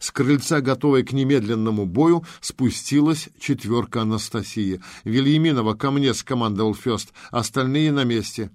С крыльца, готовой к немедленному бою, спустилась четверка Анастасии. «Вильяминова, ко мне!» — скомандовал Фест. «Остальные на месте».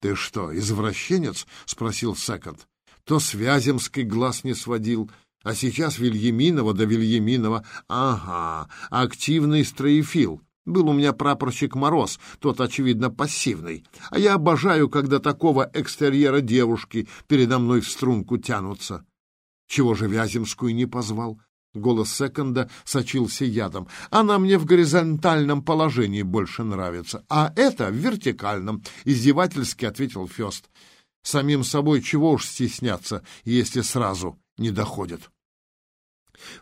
«Ты что, извращенец?» — спросил Секонд. «То с глаз не сводил, а сейчас Вильяминова да Вильяминова. Ага, активный строефил. Был у меня прапорщик Мороз, тот, очевидно, пассивный. А я обожаю, когда такого экстерьера девушки передо мной в струнку тянутся. Чего же Вяземскую не позвал? Голос секонда сочился ядом. Она мне в горизонтальном положении больше нравится, а это в вертикальном, издевательски ответил Фест. Самим собой чего уж стесняться, если сразу не доходит.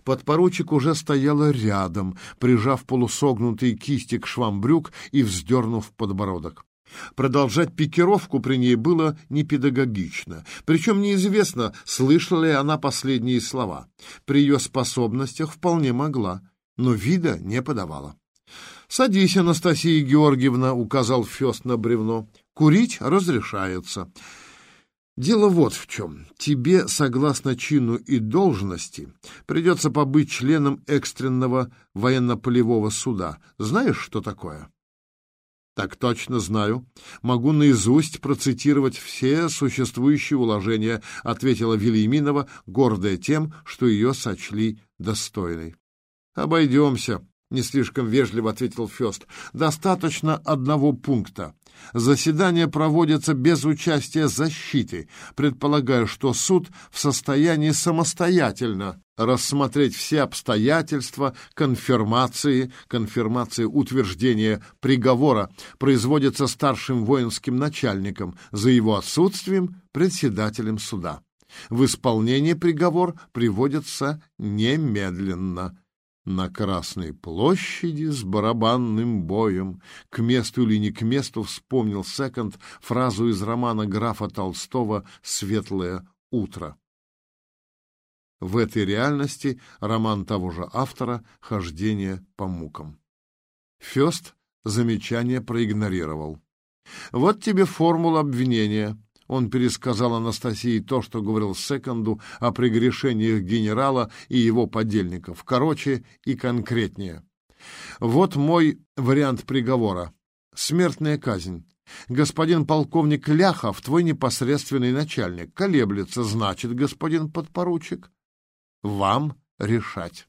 Подпоручик уже стояла рядом, прижав полусогнутые кисти к швам брюк и вздернув подбородок. Продолжать пикировку при ней было непедагогично, причем неизвестно, слышала ли она последние слова. При ее способностях вполне могла, но вида не подавала. «Садись, Анастасия Георгиевна», — указал Фест на бревно. «Курить разрешается. Дело вот в чем. Тебе, согласно чину и должности, придется побыть членом экстренного военно-полевого суда. Знаешь, что такое? Так точно знаю. Могу наизусть процитировать все существующие уложения, ответила Велиминова, гордая тем, что ее сочли достойной. Обойдемся, не слишком вежливо ответил Фест. Достаточно одного пункта. Заседание проводится без участия защиты, предполагая, что суд в состоянии самостоятельно рассмотреть все обстоятельства конфирмации, конфирмации утверждения приговора производится старшим воинским начальником, за его отсутствием председателем суда. В исполнение приговор приводится немедленно на Красной площади с барабанным боем. К месту или не к месту вспомнил Секонд фразу из романа графа Толстого «Светлое утро». В этой реальности роман того же автора «Хождение по мукам». Фёст замечание проигнорировал. «Вот тебе формула обвинения. Он пересказал Анастасии то, что говорил Секонду о прегрешениях генерала и его подельников. Короче и конкретнее. Вот мой вариант приговора. Смертная казнь. Господин полковник Ляхов, твой непосредственный начальник, колеблется, значит, господин подпоручик. Вам решать.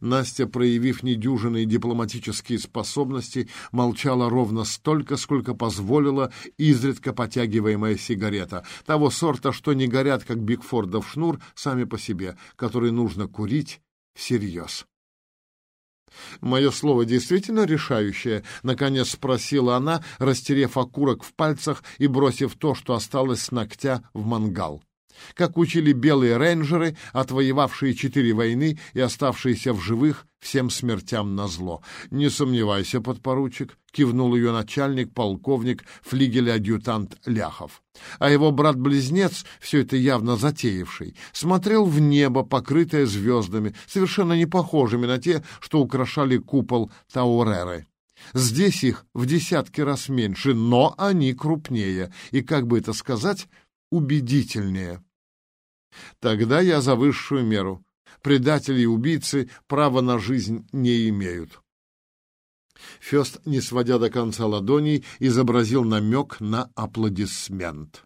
Настя, проявив недюжинные дипломатические способности, молчала ровно столько, сколько позволила изредка потягиваемая сигарета, того сорта, что не горят, как Бигфордов шнур, сами по себе, который нужно курить всерьез. «Мое слово действительно решающее?» — наконец спросила она, растерев окурок в пальцах и бросив то, что осталось с ногтя, в мангал как учили белые рейнджеры, отвоевавшие четыре войны и оставшиеся в живых всем смертям назло. «Не сомневайся, подпоручик», — кивнул ее начальник, полковник, флигель-адъютант Ляхов. А его брат-близнец, все это явно затеявший, смотрел в небо, покрытое звездами, совершенно не похожими на те, что украшали купол Тауреры. Здесь их в десятки раз меньше, но они крупнее и, как бы это сказать, убедительнее. Тогда я за высшую меру. Предатели и убийцы права на жизнь не имеют. Фест, не сводя до конца ладоней, изобразил намек на аплодисмент.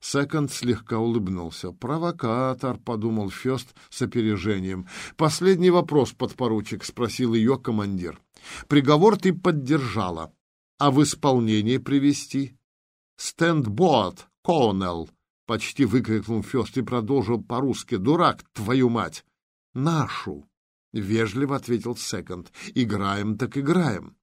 Секонд слегка улыбнулся. «Провокатор», — подумал Фест с опережением. «Последний вопрос, подпоручик», — спросил ее командир. «Приговор ты поддержала, а в исполнение привести?» «Стендбот, Коннелл», — почти выкрикнул Фест и продолжил по-русски. «Дурак, твою мать!» «Нашу!» — вежливо ответил Секонд. «Играем так играем».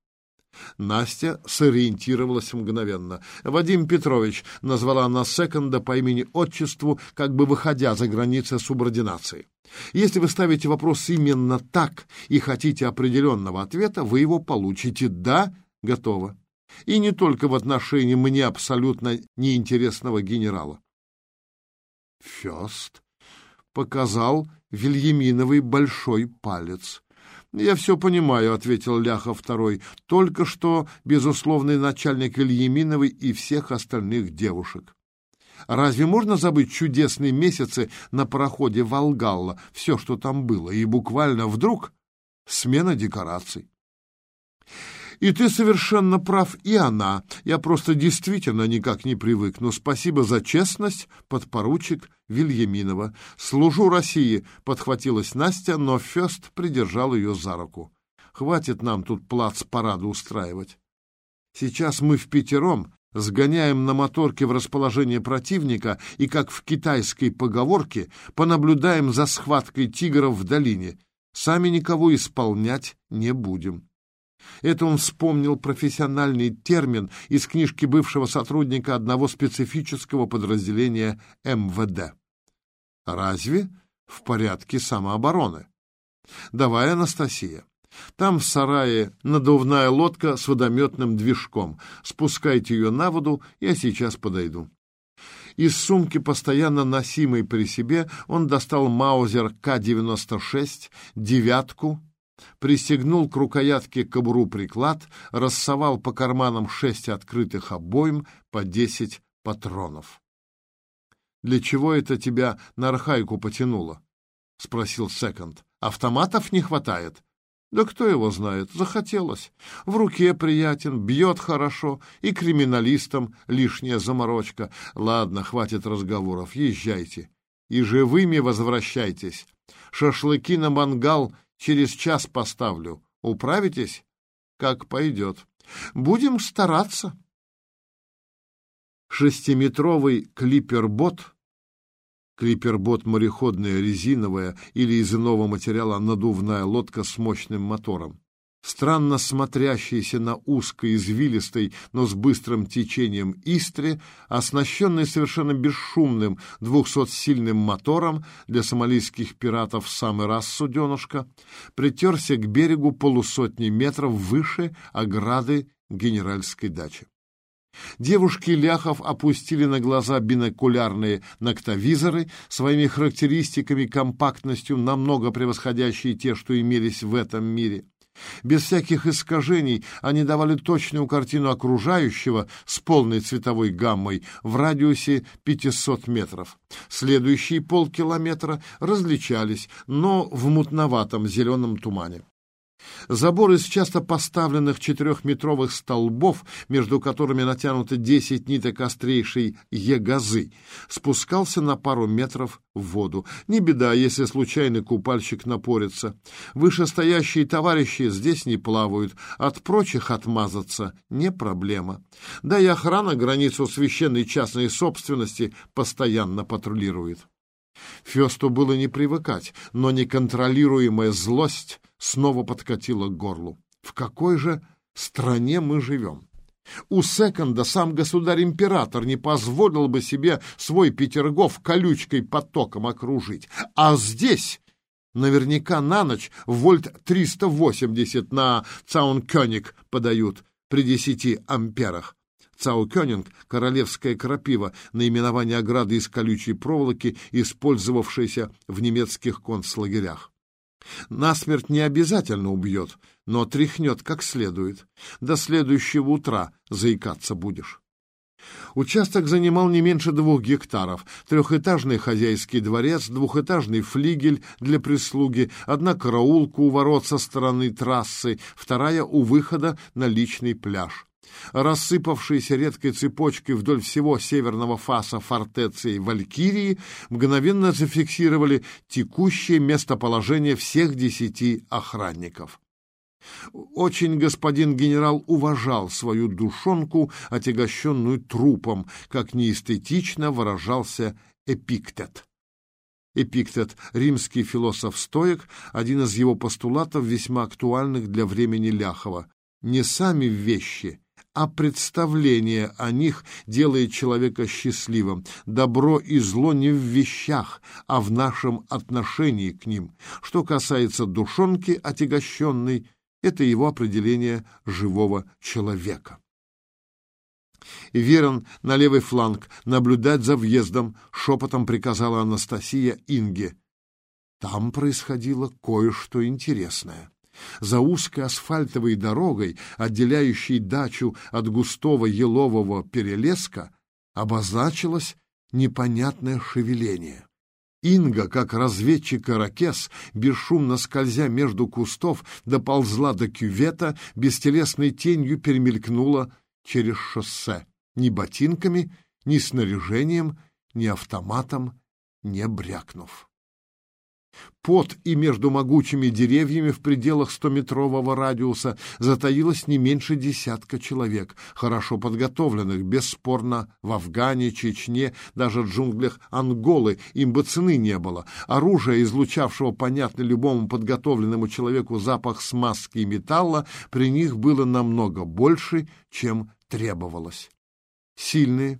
Настя сориентировалась мгновенно. «Вадим Петрович», — назвала она Секонда по имени-отчеству, как бы выходя за границы субординации. «Если вы ставите вопрос именно так и хотите определенного ответа, вы его получите. Да, готово. И не только в отношении мне абсолютно неинтересного генерала. Фест показал Вильяминовый большой палец. «Я все понимаю», — ответил Ляхов второй. «Только что безусловный начальник Вильяминовой и всех остальных девушек». Разве можно забыть чудесные месяцы на пароходе Волгалла, все, что там было, и буквально вдруг смена декораций? И ты совершенно прав, и она. Я просто действительно никак не привык. Но спасибо за честность, подпоручик Вильяминова. Служу России, подхватилась Настя, но Фест придержал ее за руку. Хватит нам тут плац-парада устраивать. Сейчас мы в пятером сгоняем на моторке в расположение противника и, как в китайской поговорке, понаблюдаем за схваткой тигров в долине. Сами никого исполнять не будем. Это он вспомнил профессиональный термин из книжки бывшего сотрудника одного специфического подразделения МВД. Разве в порядке самообороны? Давай, Анастасия. Там в сарае надувная лодка с водометным движком. Спускайте ее на воду, я сейчас подойду. Из сумки, постоянно носимой при себе, он достал Маузер К-96, девятку, пристегнул к рукоятке кобуру приклад, рассовал по карманам шесть открытых обоим по десять патронов. «Для чего это тебя на архайку потянуло?» — спросил Секонд. «Автоматов не хватает?» «Да кто его знает? Захотелось. В руке приятен, бьет хорошо, и криминалистам лишняя заморочка. Ладно, хватит разговоров, езжайте. И живыми возвращайтесь. Шашлыки на мангал Через час поставлю. Управитесь? Как пойдет. Будем стараться. Шестиметровый клипербот, клипербот мореходная резиновая или из иного материала надувная лодка с мощным мотором, странно смотрящийся на узкой, извилистой, но с быстрым течением истре, оснащенный совершенно бесшумным двухсотсильным мотором для сомалийских пиратов в самый раз суденушка, притерся к берегу полусотни метров выше ограды генеральской дачи. Девушки ляхов опустили на глаза бинокулярные ноктовизоры, своими характеристиками компактностью намного превосходящие те, что имелись в этом мире. Без всяких искажений они давали точную картину окружающего с полной цветовой гаммой в радиусе 500 метров. Следующие полкилометра различались, но в мутноватом зеленом тумане. Забор из часто поставленных четырехметровых столбов, между которыми натянуты десять ниток острейшей егозы, спускался на пару метров в воду. Не беда, если случайный купальщик напорится. Вышестоящие товарищи здесь не плавают, от прочих отмазаться не проблема. Да и охрана границу священной частной собственности постоянно патрулирует. Фесту было не привыкать, но неконтролируемая злость снова подкатила к горлу. В какой же стране мы живем? У Секонда сам государь-император не позволил бы себе свой Петергоф колючкой потоком окружить. А здесь наверняка на ночь вольт 380 на Цаункёник подают при 10 амперах. Цаукёнинг — королевская крапива, наименование ограды из колючей проволоки, использовавшейся в немецких концлагерях. Насмерть не обязательно убьет, но тряхнет как следует. До следующего утра заикаться будешь. Участок занимал не меньше двух гектаров. Трехэтажный хозяйский дворец, двухэтажный флигель для прислуги, одна караулка у ворот со стороны трассы, вторая у выхода на личный пляж рассыпавшиеся редкой цепочкой вдоль всего северного фаса фортеции Валькирии, мгновенно зафиксировали текущее местоположение всех десяти охранников. Очень господин генерал уважал свою душонку, отягощенную трупом, как неэстетично выражался Эпиктет. Эпиктет, римский философ-стоик, один из его постулатов, весьма актуальных для времени Ляхова. Не сами вещи, а представление о них делает человека счастливым. Добро и зло не в вещах, а в нашем отношении к ним. Что касается душонки отягощенной, это его определение живого человека. Верон на левый фланг, наблюдать за въездом, шепотом приказала Анастасия Инге. Там происходило кое-что интересное. За узкой асфальтовой дорогой, отделяющей дачу от густого елового перелеска, обозначилась непонятное шевеление. Инга, как разведчик-ирокез, бесшумно скользя между кустов, доползла до кювета, бестелесной тенью перемелькнула через шоссе. Ни ботинками, ни снаряжением, ни автоматом не брякнув. Под и между могучими деревьями в пределах стометрового радиуса затаилось не меньше десятка человек, хорошо подготовленных, бесспорно, в Афгане, Чечне, даже в джунглях Анголы им бы цены не было. Оружие, излучавшего понятный любому подготовленному человеку запах смазки и металла, при них было намного больше, чем требовалось. Сильные,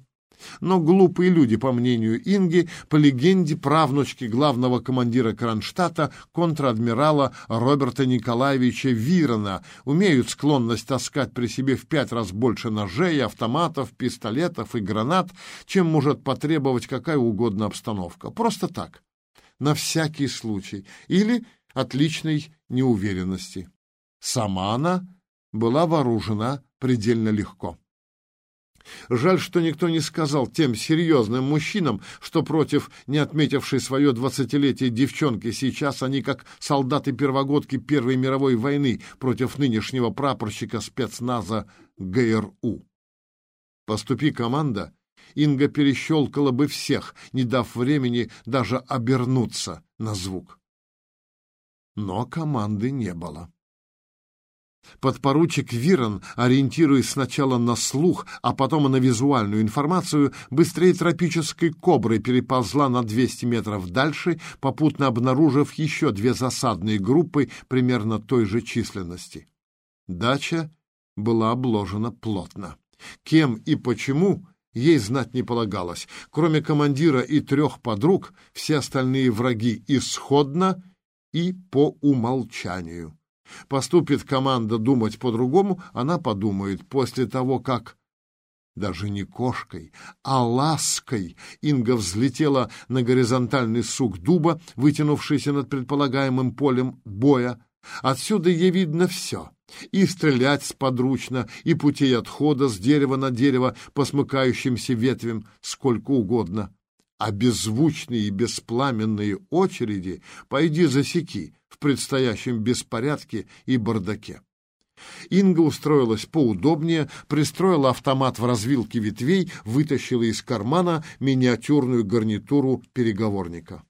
но глупые люди, по мнению Инги, по легенде правнучки главного командира Кронштадта, контр-адмирала Роберта Николаевича Вирона, умеют склонность таскать при себе в пять раз больше ножей, автоматов, пистолетов и гранат, чем может потребовать какая угодно обстановка. Просто так, на всякий случай, или от личной неуверенности. Сама она была вооружена предельно легко. Жаль, что никто не сказал тем серьезным мужчинам, что против не отметившей свое двадцатилетие девчонки сейчас они как солдаты-первогодки Первой мировой войны против нынешнего прапорщика спецназа ГРУ. Поступи команда, Инга перещелкала бы всех, не дав времени даже обернуться на звук. Но команды не было. Подпоручик Вирон, ориентируясь сначала на слух, а потом и на визуальную информацию, быстрее тропической кобры переползла на 200 метров дальше, попутно обнаружив еще две засадные группы примерно той же численности. Дача была обложена плотно. Кем и почему ей знать не полагалось. Кроме командира и трех подруг, все остальные враги исходно и по умолчанию. Поступит команда думать по-другому, она подумает после того, как... Даже не кошкой, а лаской Инга взлетела на горизонтальный сук дуба, вытянувшийся над предполагаемым полем боя. Отсюда ей видно все. И стрелять сподручно, и путей отхода с дерева на дерево по смыкающимся ветвям сколько угодно. А беззвучные и беспламенные очереди пойди засеки, в предстоящем беспорядке и бардаке. Инга устроилась поудобнее, пристроила автомат в развилке ветвей, вытащила из кармана миниатюрную гарнитуру переговорника.